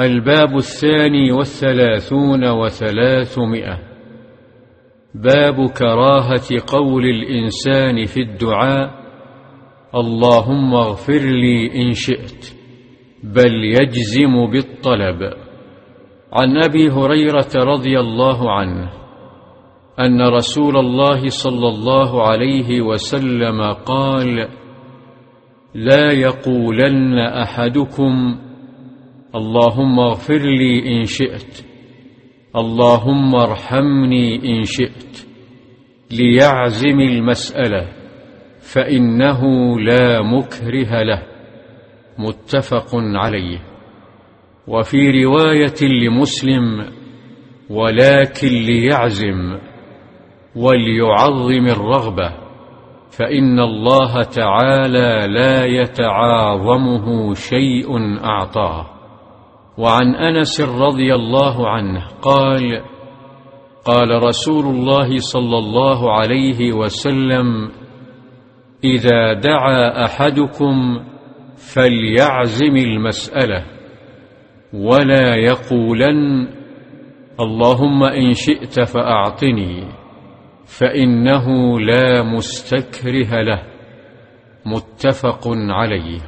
الباب الثاني والثلاثون وثلاثمائة. باب كراهة قول الإنسان في الدعاء اللهم اغفر لي إن شئت بل يجزم بالطلب. عن أبي هريرة رضي الله عنه أن رسول الله صلى الله عليه وسلم قال لا يقولن أحدكم اللهم اغفر لي إن شئت. اللهم ارحمني إن شئت. ليعزم المسألة فإنه لا مكره له. متفق عليه. وفي رواية لمسلم ولكن ليعزم وليعظم الرغبة فإن الله تعالى لا يتعاظمه شيء أعطاه. وعن أنس رضي الله عنه قال قال رسول الله صلى الله عليه وسلم إذا دعا أحدكم فليعزم المسألة ولا يقولن اللهم إن شئت فأعطني فإنه لا مستكره له. متفق عليه.